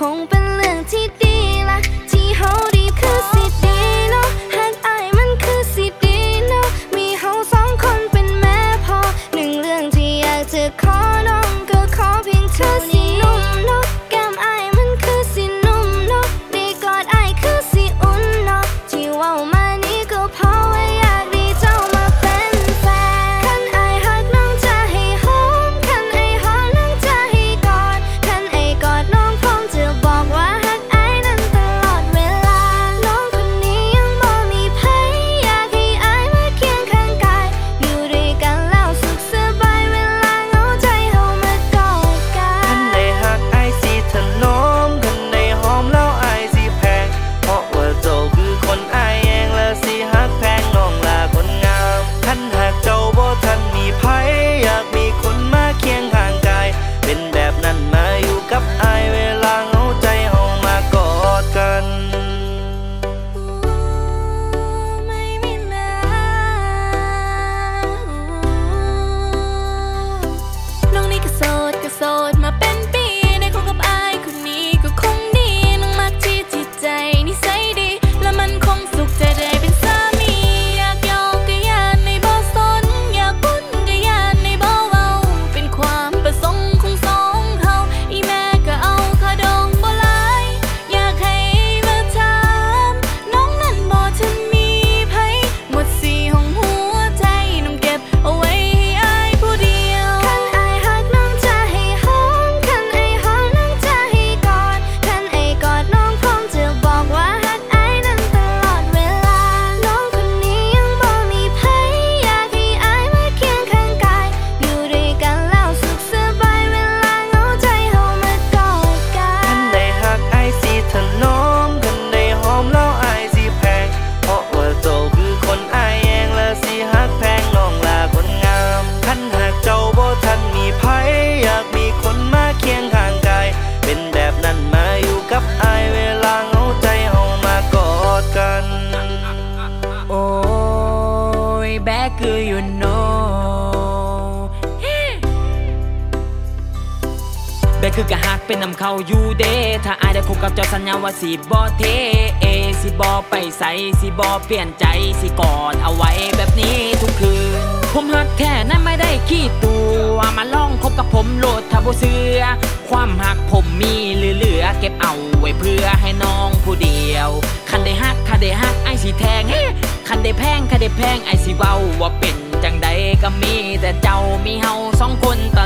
红本 you know แบคือกะหักเป็นนำเขาอยู่เดถ้าอายได้คุกับเจ้าสัญญาว่าสีบอเทเอสีบอไปใสสีบอเปลี่ยนใจสีกอดเอาไว้แบบนี้ทุกคืน ผมหักแท้นั้นไม่ได้ขี้ตัวมาลองคบกับผมโหลดถ้าบเสือความหักผมมีเหลือเก็บเอาไว้เพื่อให้น้อง คันได้แพงคันได้แพงไอสิเว้าว่าเป็นจังใดก็มีแต่เจ้ามีเฮาสองคนต